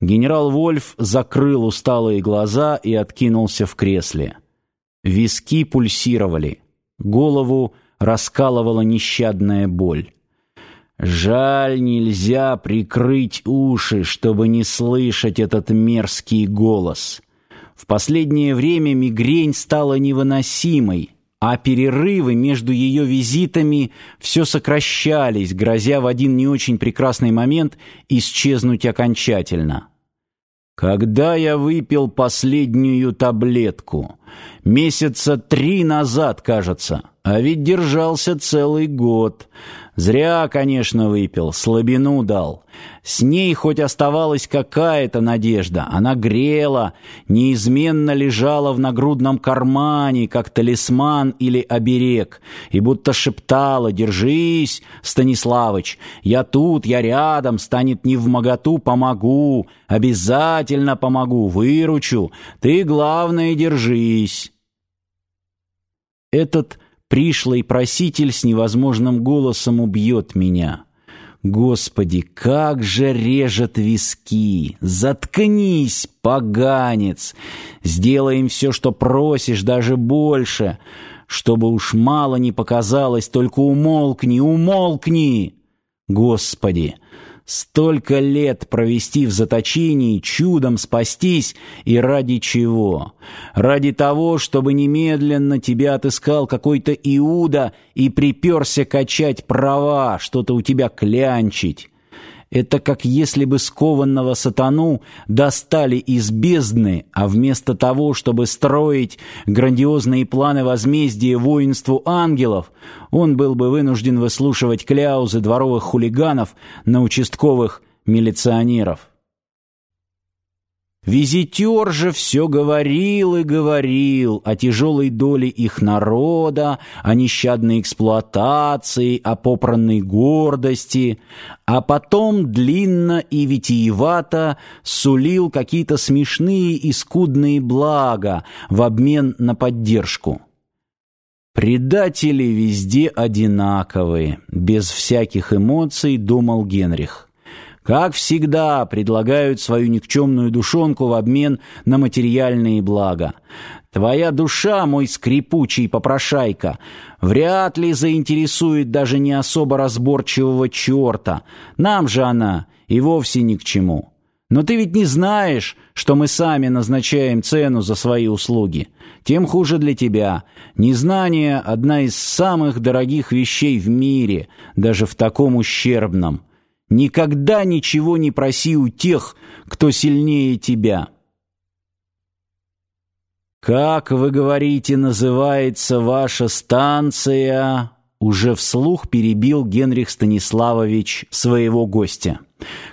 Генерал Вольф закрыл усталые глаза и откинулся в кресле. Виски пульсировали, голову раскалывала нещадная боль. Жаль, нельзя прикрыть уши, чтобы не слышать этот мерзкий голос. В последнее время мигрень стала невыносимой, а перерывы между ее визитами все сокращались, грозя в один не очень прекрасный момент исчезнуть окончательно. Когда я выпил последнюю таблетку? Месяца три назад, кажется. А ведь держался целый год. Зря, конечно, выпил, слабину дал. С ней хоть оставалась какая-то надежда. Она грела, неизменно лежала в нагрудном кармане, как талисман или оберег, и будто шептала «Держись, Станиславыч, я тут, я рядом, станет не в моготу, помогу, обязательно помогу, выручу, ты, главное, держись». Этот пришлый проситель с невозможным голосом убьет меня. Господи, как же режет виски! Заткнись, поганец! Сделаем все, что просишь, даже больше. Чтобы уж мало не показалось, только умолкни, умолкни! Господи, Столько лет провести в заточении, чудом спастись, и ради чего? Ради того, чтобы немедленно тебя отыскал какой-то Иуда и приперся качать права, что-то у тебя клянчить. Это как если бы скованного сатану достали из бездны, а вместо того, чтобы строить грандиозные планы возмездия воинству ангелов, он был бы вынужден выслушивать кляузы дворовых хулиганов на участковых милиционеров. Визитер же все говорил и говорил о тяжелой доле их народа, о нещадной эксплуатации, о попранной гордости, а потом длинно и витиевато сулил какие-то смешные и скудные блага в обмен на поддержку. «Предатели везде одинаковые», — без всяких эмоций думал Генрих как всегда, предлагают свою никчемную душонку в обмен на материальные блага. Твоя душа, мой скрипучий попрошайка, вряд ли заинтересует даже не особо разборчивого черта. Нам же она и вовсе ни к чему. Но ты ведь не знаешь, что мы сами назначаем цену за свои услуги. Тем хуже для тебя. Незнание — одна из самых дорогих вещей в мире, даже в таком ущербном. Никогда ничего не проси у тех, кто сильнее тебя. Как вы говорите, называется ваша станция? Уже вслух перебил Генрих Станиславович своего гостя.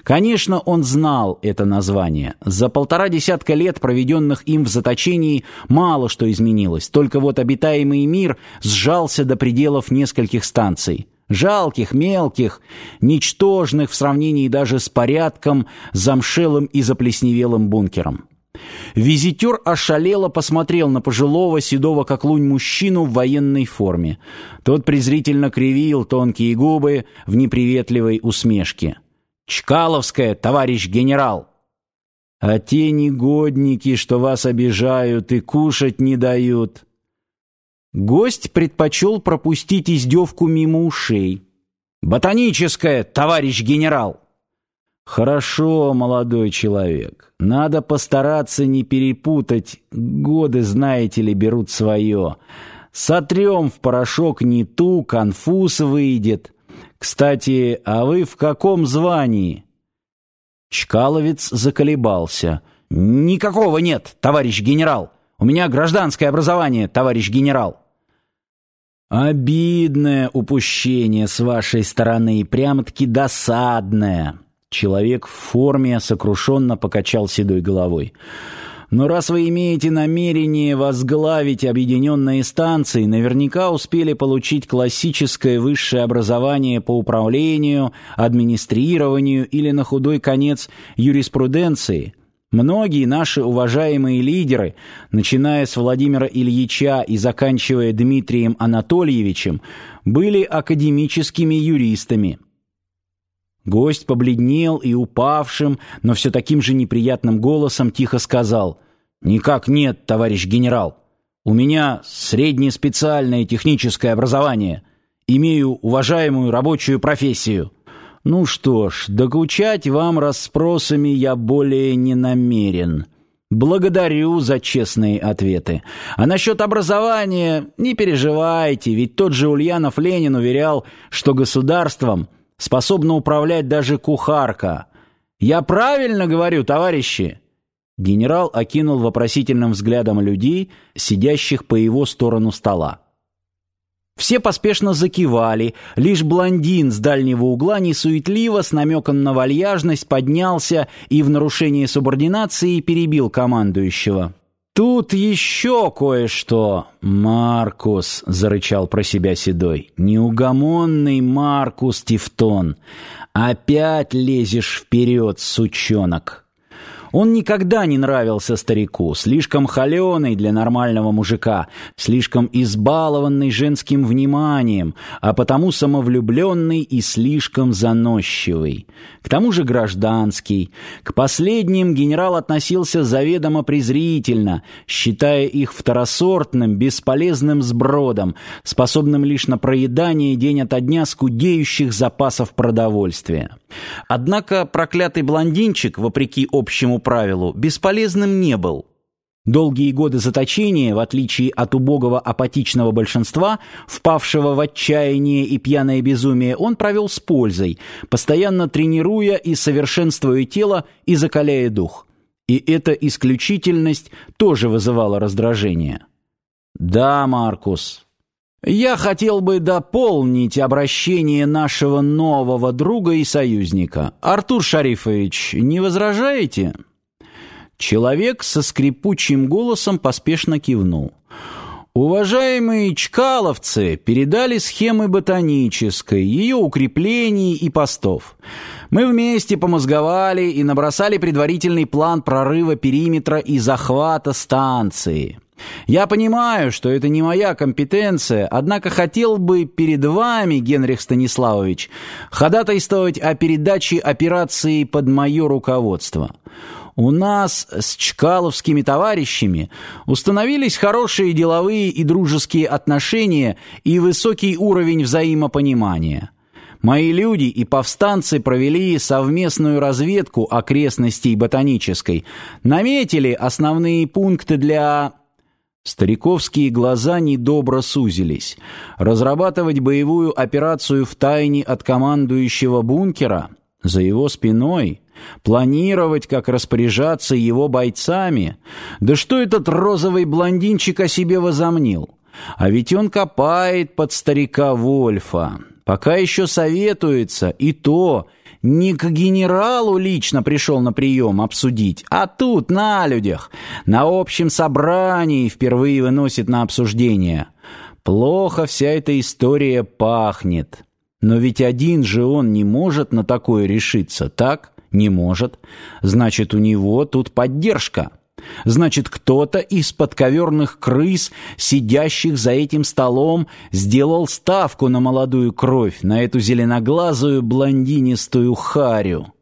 Конечно, он знал это название. За полтора десятка лет, проведенных им в заточении, мало что изменилось. Только вот обитаемый мир сжался до пределов нескольких станций жалких, мелких, ничтожных в сравнении даже с порядком, замшелым и заплесневелым бункером. Визитер ошалело посмотрел на пожилого, седого как лунь мужчину в военной форме. Тот презрительно кривил тонкие губы в неприветливой усмешке. «Чкаловская, товарищ генерал!» «А те негодники, что вас обижают и кушать не дают...» Гость предпочел пропустить издевку мимо ушей. «Ботаническая, товарищ генерал!» «Хорошо, молодой человек. Надо постараться не перепутать. Годы, знаете ли, берут свое. Сотрем в порошок не ту, конфуз выйдет. Кстати, а вы в каком звании?» Чкаловец заколебался. «Никакого нет, товарищ генерал. У меня гражданское образование, товарищ генерал». Обидное упущение с вашей стороны, прямо-таки досадное. Человек в форме сокрушенно покачал седой головой. Но раз вы имеете намерение возглавить объединенные станции, наверняка успели получить классическое высшее образование по управлению, администрированию или на худой конец юриспруденции – Многие наши уважаемые лидеры, начиная с Владимира Ильича и заканчивая Дмитрием Анатольевичем, были академическими юристами. Гость побледнел и упавшим, но все таким же неприятным голосом тихо сказал «Никак нет, товарищ генерал. У меня среднеспециальное техническое образование. Имею уважаемую рабочую профессию». «Ну что ж, докучать вам расспросами я более не намерен». Благодарю за честные ответы. А насчет образования не переживайте, ведь тот же Ульянов Ленин уверял, что государством способна управлять даже кухарка. Я правильно говорю, товарищи? Генерал окинул вопросительным взглядом людей, сидящих по его сторону стола. Все поспешно закивали, лишь блондин с дальнего угла несуетливо, с намеком на вальяжность, поднялся и в нарушении субординации перебил командующего. «Тут еще кое-что, Маркус», — зарычал про себя Седой. «Неугомонный Маркус Тевтон. Опять лезешь вперед, сучонок». Он никогда не нравился старику, слишком холеный для нормального мужика, слишком избалованный женским вниманием, а потому самовлюбленный и слишком заносчивый. К тому же гражданский. К последним генерал относился заведомо презрительно, считая их второсортным, бесполезным сбродом, способным лишь на проедание день ото дня скудеющих запасов продовольствия. Однако проклятый блондинчик, вопреки общему правилу, бесполезным не был. Долгие годы заточения, в отличие от убогого апатичного большинства, впавшего в отчаяние и пьяное безумие, он провел с пользой, постоянно тренируя и совершенствуя тело и закаляя дух. И эта исключительность тоже вызывала раздражение. «Да, Маркус, я хотел бы дополнить обращение нашего нового друга и союзника. Артур Шарифович, не возражаете?» Человек со скрипучим голосом поспешно кивнул. Уважаемые чкаловцы передали схемы ботанической, ее укреплений и постов. Мы вместе помозговали и набросали предварительный план прорыва периметра и захвата станции. Я понимаю, что это не моя компетенция, однако хотел бы перед вами, Генрих Станиславович, ходатайствовать о передаче операции под мое руководство. У нас с чкаловскими товарищами установились хорошие деловые и дружеские отношения и высокий уровень взаимопонимания. Мои люди и повстанцы провели совместную разведку окрестностей ботанической, наметили основные пункты для Стариковские глаза недобро сузились. Разрабатывать боевую операцию в тайне от командующего бункера за его спиной, планировать, как распоряжаться его бойцами. Да что этот розовый блондинчик о себе возомнил? А ведь он копает под старика Вольфа. Пока еще советуется, и то не к генералу лично пришел на прием обсудить, а тут, на людях, на общем собрании впервые выносит на обсуждение. Плохо вся эта история пахнет. Но ведь один же он не может на такое решиться, так? Не может. Значит, у него тут поддержка. Значит, кто-то из подковерных крыс, сидящих за этим столом, сделал ставку на молодую кровь, на эту зеленоглазую блондинистую харю.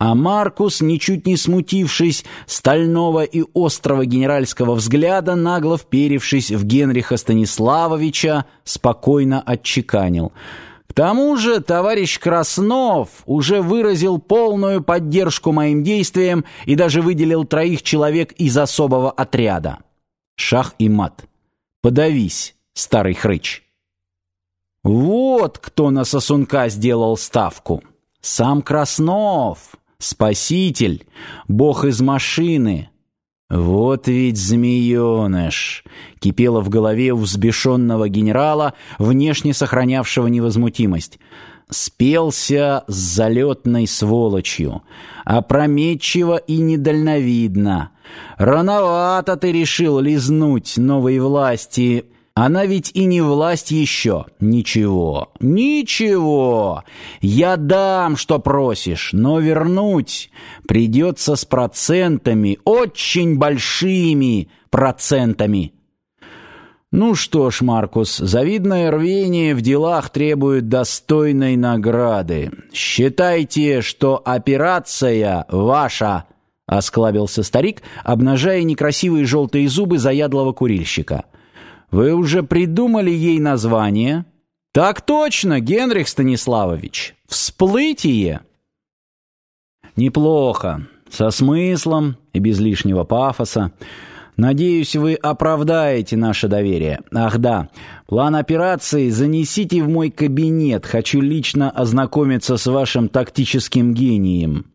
А Маркус, ничуть не смутившись стального и острого генеральского взгляда, нагло вперившись в Генриха Станиславовича, спокойно отчеканил — к тому же товарищ Краснов уже выразил полную поддержку моим действиям и даже выделил троих человек из особого отряда. Шах и мат. Подавись, старый хрыч. Вот кто на сосунка сделал ставку. Сам Краснов, спаситель, бог из машины, «Вот ведь змееныш!» — кипело в голове у взбешенного генерала, внешне сохранявшего невозмутимость. Спелся с залетной сволочью. Опрометчиво и недальновидно. Рановато ты решил лизнуть новой власти она ведь и не власть еще. Ничего, ничего. Я дам, что просишь, но вернуть придется с процентами, очень большими процентами. Ну что ж, Маркус, завидное рвение в делах требует достойной награды. Считайте, что операция ваша, осклабился старик, обнажая некрасивые желтые зубы заядлого курильщика. Вы уже придумали ей название? Так точно, Генрих Станиславович. Всплытие. Неплохо, со смыслом и без лишнего пафоса. Надеюсь, вы оправдаете наше доверие. Ах да, план операции занесите в мой кабинет. Хочу лично ознакомиться с вашим тактическим гением.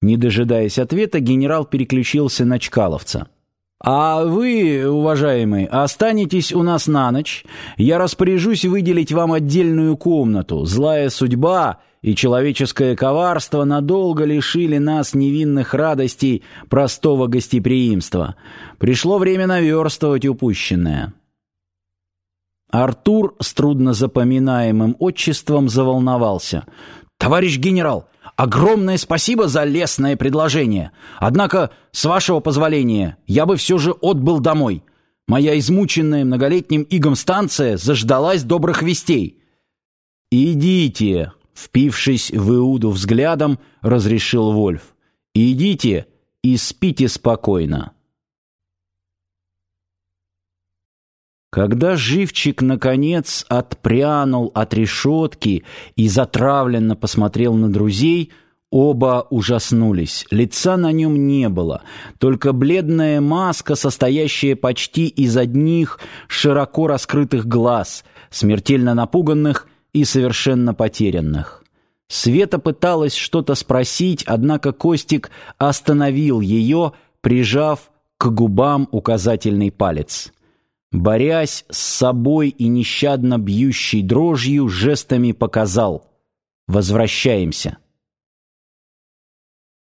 Не дожидаясь ответа, генерал переключился на Чкаловца. А вы, уважаемый, останетесь у нас на ночь. Я распоряжусь выделить вам отдельную комнату. Злая судьба и человеческое коварство надолго лишили нас невинных радостей простого гостеприимства. Пришло время наверстывать упущенное. Артур с трудно запоминаемым отчеством заволновался. «Товарищ генерал, огромное спасибо за лестное предложение. Однако, с вашего позволения, я бы все же отбыл домой. Моя измученная многолетним игом станция заждалась добрых вестей». «Идите», — впившись в Иуду взглядом, разрешил Вольф. «Идите и спите спокойно». Когда живчик, наконец, отпрянул от решетки и затравленно посмотрел на друзей, оба ужаснулись. Лица на нем не было, только бледная маска, состоящая почти из одних широко раскрытых глаз, смертельно напуганных и совершенно потерянных. Света пыталась что-то спросить, однако Костик остановил ее, прижав к губам указательный палец. Борясь с собой и нещадно бьющей дрожью, жестами показал «Возвращаемся».